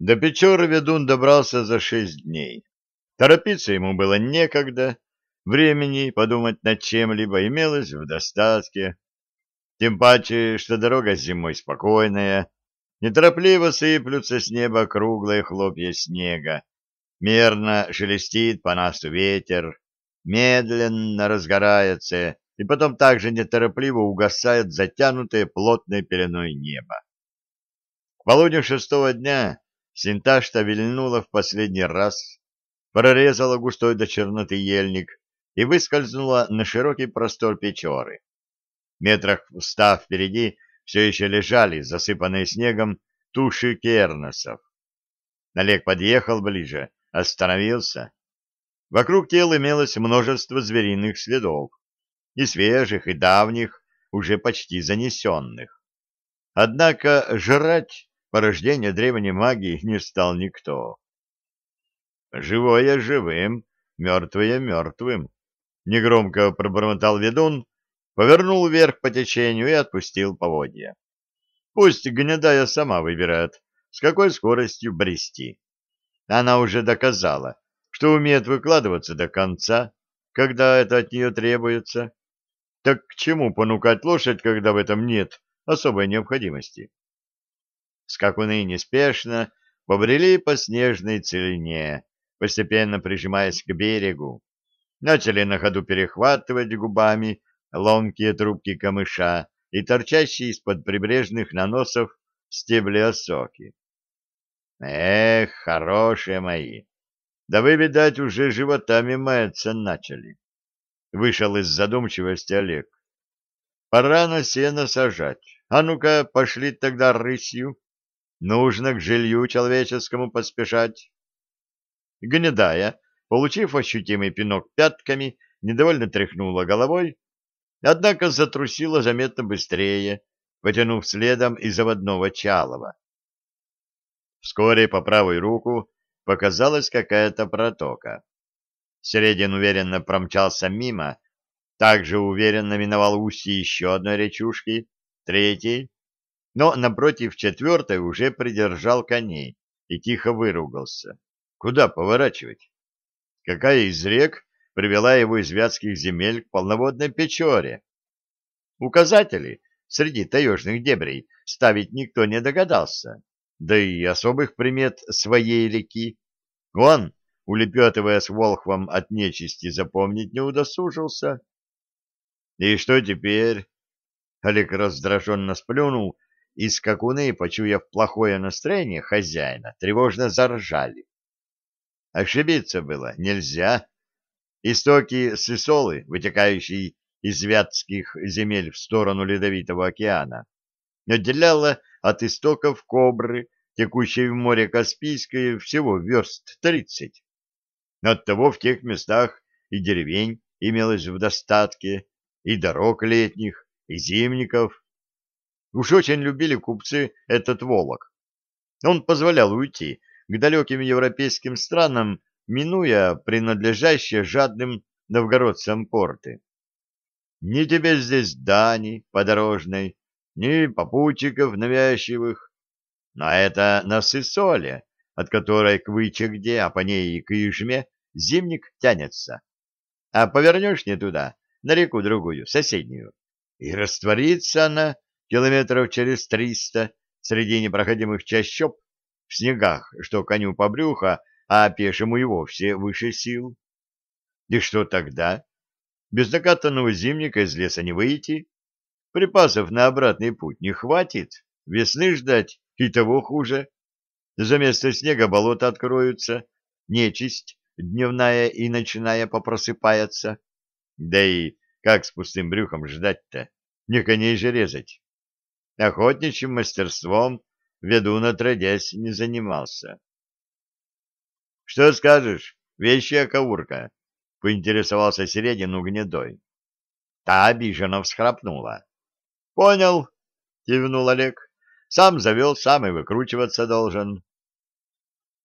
До Печоры ведун добрался за шесть дней. Торопиться ему было некогда, времени подумать над чем-либо имелось в достатке. Тем паче, что дорога зимой спокойная, неторопливо сыплются с неба круглые хлопья снега, мерно шелестит по носу ветер, медленно разгорается и потом также неторопливо угасает затянутое плотной пеленой небо. К полудню шестого дня Синташта вильнула в последний раз, прорезала густой до черноты ельник и выскользнула на широкий простор Печоры. Метрах встав впереди все еще лежали, засыпанные снегом, туши керносов. Налег подъехал ближе, остановился. Вокруг тел имелось множество звериных следов, и свежих, и давних, уже почти занесенных. Однако жрать порождение древней магии не стал никто. «Живое живым, мертвое мертвым», — негромко пробормотал ведун, повернул вверх по течению и отпустил поводья. «Пусть гнедая сама выбирает, с какой скоростью брести. Она уже доказала, что умеет выкладываться до конца, когда это от нее требуется. Так к чему понукать лошадь, когда в этом нет особой необходимости?» Скакуны неспешно побрели по снежной целине, постепенно прижимаясь к берегу. Начали на ходу перехватывать губами ломкие трубки камыша и торчащие из-под прибрежных наносов стебли осоки. Эх, хорошие мои! Да вы, видать, уже животами маяться начали. Вышел из задумчивости Олег. Пора на сено сажать. А ну-ка, пошли тогда рысью. Нужно к жилью человеческому поспешать. Гнедая, получив ощутимый пинок пятками, недовольно тряхнула головой, однако затрусила заметно быстрее, потянув следом из заводного Чалова. Вскоре по правой руку показалась какая-то протока. Середин уверенно промчался мимо, также уверенно миновал устье еще одной речушки, третьей, но напротив четвертой уже придержал коней и тихо выругался. Куда поворачивать? Какая из рек привела его из вятских земель к полноводной Печоре? Указатели среди таежных дебрей ставить никто не догадался, да и особых примет своей реки. Он, улепетывая с Волхвом от нечисти, запомнить не удосужился. И что теперь? Олег раздраженно сплюнул и скакуны, почуяв плохое настроение хозяина, тревожно заржали. Ошибиться было нельзя. Истоки Сысолы, вытекающие из вятских земель в сторону Ледовитого океана, отделяла от истоков Кобры, текущей в море Каспийское, всего верст тридцать. Оттого в тех местах и деревень имелось в достатке, и дорог летних, и зимников, Уж очень любили купцы этот Волок. Он позволял уйти к далеким европейским странам, минуя принадлежащие жадным новгородцам порты. Ни тебе здесь дани подорожной, ни попутчиков навязчивых. Но это на Сысоле, от которой к Вычегде, а по ней и к Ижме, зимник тянется. А повернешь не туда, на реку другую, соседнюю, и растворится она километров через триста среди непроходимых чащоб, в снегах, что коню по брюхо, а пешему и вовсе выше сил. И что тогда? Без накатанного зимника из леса не выйти, припасов на обратный путь не хватит, весны ждать и того хуже. За место снега болота откроются, нечисть дневная и ночная попросыпается. Да и как с пустым брюхом ждать-то? Не коней же резать. Охотничьим мастерством ведун отродясь не занимался. — Что скажешь, вещая каурка? — поинтересовался Середин гнедой. Та обиженно всхрапнула. — Понял, — кивнул Олег. — Сам завел, сам и выкручиваться должен.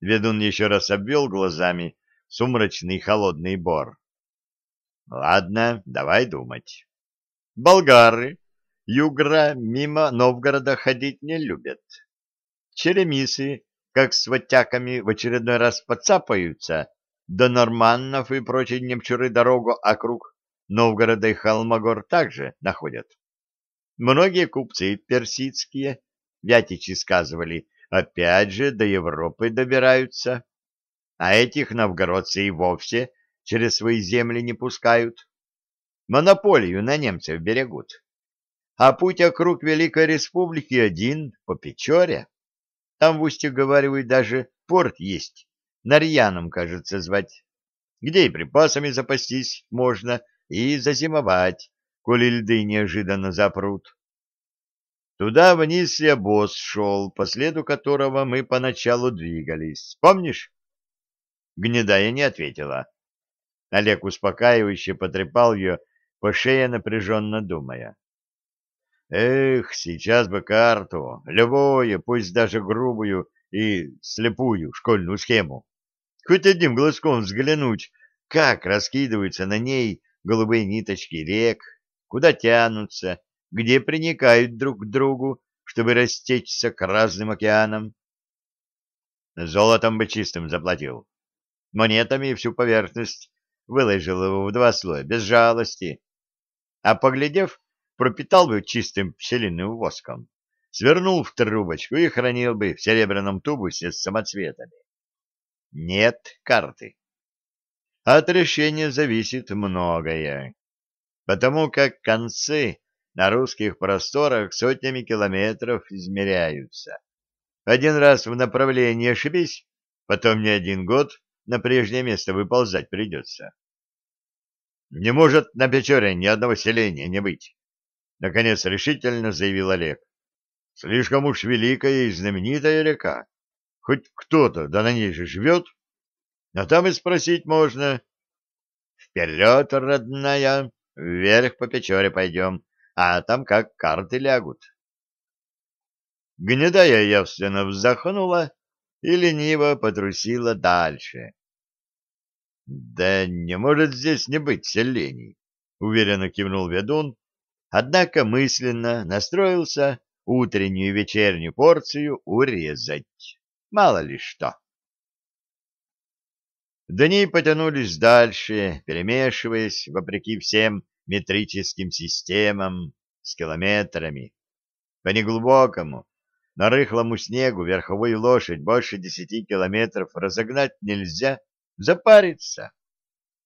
Ведун еще раз обвел глазами сумрачный холодный бор. — Ладно, давай думать. Болгары Югра мимо Новгорода ходить не любят. Черемисы, как с ватяками в очередной раз подцапаются, до Норманнов и прочие немчуры дорогу округ Новгорода и Холмогор также находят. Многие купцы персидские, вятичи сказывали, опять же до Европы добираются, а этих новгородцы и вовсе через свои земли не пускают. Монополию на немцев берегут. А путь округ Великой Республики один по Печоре. Там в устье, говаривают, даже порт есть. Нарьяном, кажется, звать. Где и припасами запастись можно, и зазимовать, коли льды неожиданно запрут. Туда вниз и обоз шел, по следу которого мы поначалу двигались. Помнишь? Гнедая не ответила. Олег успокаивающе потрепал ее по шее, напряженно думая. Эх, сейчас бы карту, любую, пусть даже грубую и слепую школьную схему. Хоть одним глазком взглянуть, как раскидываются на ней голубые ниточки рек, куда тянутся, где приникают друг к другу, чтобы растечься к разным океанам. Золотом бы чистым заплатил. Монетами всю поверхность выложил его в два слоя, без жалости. А поглядев, пропитал бы чистым пчелиным воском, свернул в трубочку и хранил бы в серебряном тубусе с самоцветами. Нет карты. От решения зависит многое, потому как концы на русских просторах сотнями километров измеряются. Один раз в направлении ошибись, потом не один год на прежнее место выползать придется. Не может на Печоре ни одного селения не быть. — наконец решительно заявил Олег. — Слишком уж великая и знаменитая река. Хоть кто-то, да на ней же живет. А там и спросить можно. — Вперед, родная, вверх по Печоре пойдем, а там как карты лягут. Гнедая явственно вздохнула и лениво потрусила дальше. — Да не может здесь не быть селений, — уверенно кивнул ведун, однако мысленно настроился утреннюю и вечернюю порцию урезать. Мало ли что. Дни потянулись дальше, перемешиваясь, вопреки всем метрическим системам, с километрами. По неглубокому, на рыхлому снегу верховую лошадь больше десяти километров разогнать нельзя, запариться.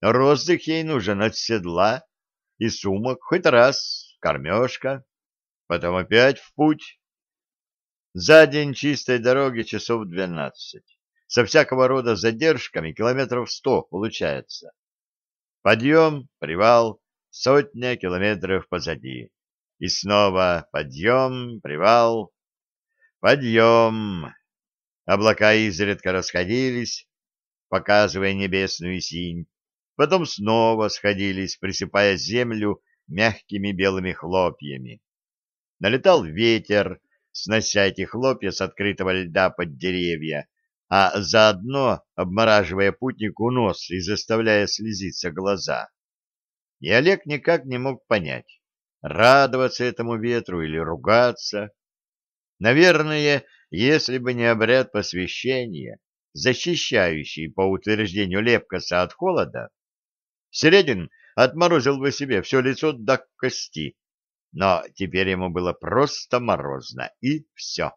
Роздых ей нужен от седла и сумок хоть раз кормежка, потом опять в путь. За день чистой дороги часов двенадцать. Со всякого рода задержками километров сто получается. Подъем, привал, сотня километров позади. И снова подъем, привал, подъем. Облака изредка расходились, показывая небесную синь, потом снова сходились, присыпая землю мягкими белыми хлопьями. Налетал ветер, снося эти хлопья с открытого льда под деревья, а заодно обмораживая путнику нос и заставляя слезиться глаза. И Олег никак не мог понять, радоваться этому ветру или ругаться. Наверное, если бы не обряд посвящения, защищающий по утверждению Лепкоса от холода, Середин отморозил бы себе все лицо до кости, но теперь ему было просто морозно, и все.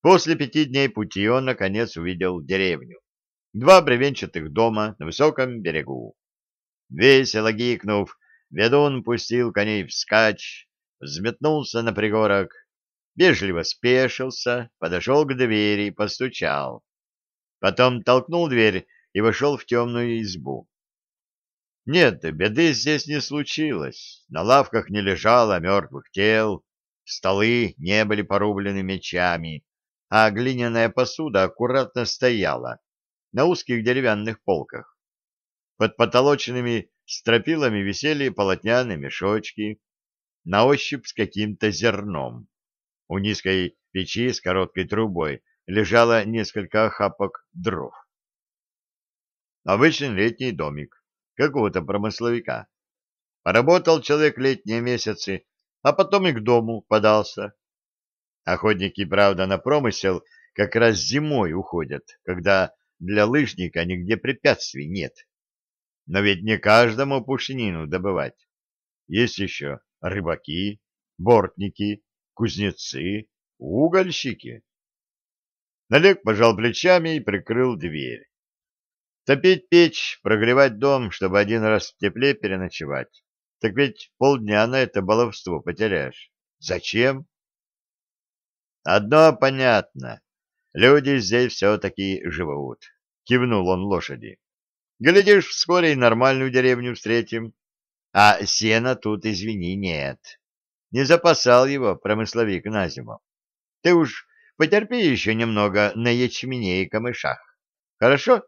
После пяти дней пути он, наконец, увидел деревню. Два бревенчатых дома на высоком берегу. Весело гикнув, ведун пустил коней вскачь, взметнулся на пригорок, вежливо спешился, подошел к двери и постучал. Потом толкнул дверь и вошел в темную избу. Нет, беды здесь не случилось. На лавках не лежало мертвых тел, столы не были порублены мечами, а глиняная посуда аккуратно стояла на узких деревянных полках. Под потолочными стропилами висели полотняные мешочки, на ощупь с каким-то зерном. У низкой печи с короткой трубой лежало несколько охапок дров. Обычный летний домик какого-то промысловика. Поработал человек летние месяцы, а потом и к дому подался. Охотники, правда, на промысел, как раз зимой уходят, когда для лыжника нигде препятствий нет. Но ведь не каждому пушнину добывать. Есть еще рыбаки, бортники, кузнецы, угольщики. Налег пожал плечами и прикрыл дверь. Топить печь, прогревать дом, чтобы один раз в тепле переночевать. Так ведь полдня на это баловство потеряешь. Зачем? Одно понятно. Люди здесь все-таки живут. Кивнул он лошади. Глядишь, вскоре и нормальную деревню встретим. А сена тут, извини, нет. Не запасал его промысловик на зиму. Ты уж потерпи еще немного на ячмене и камышах. Хорошо?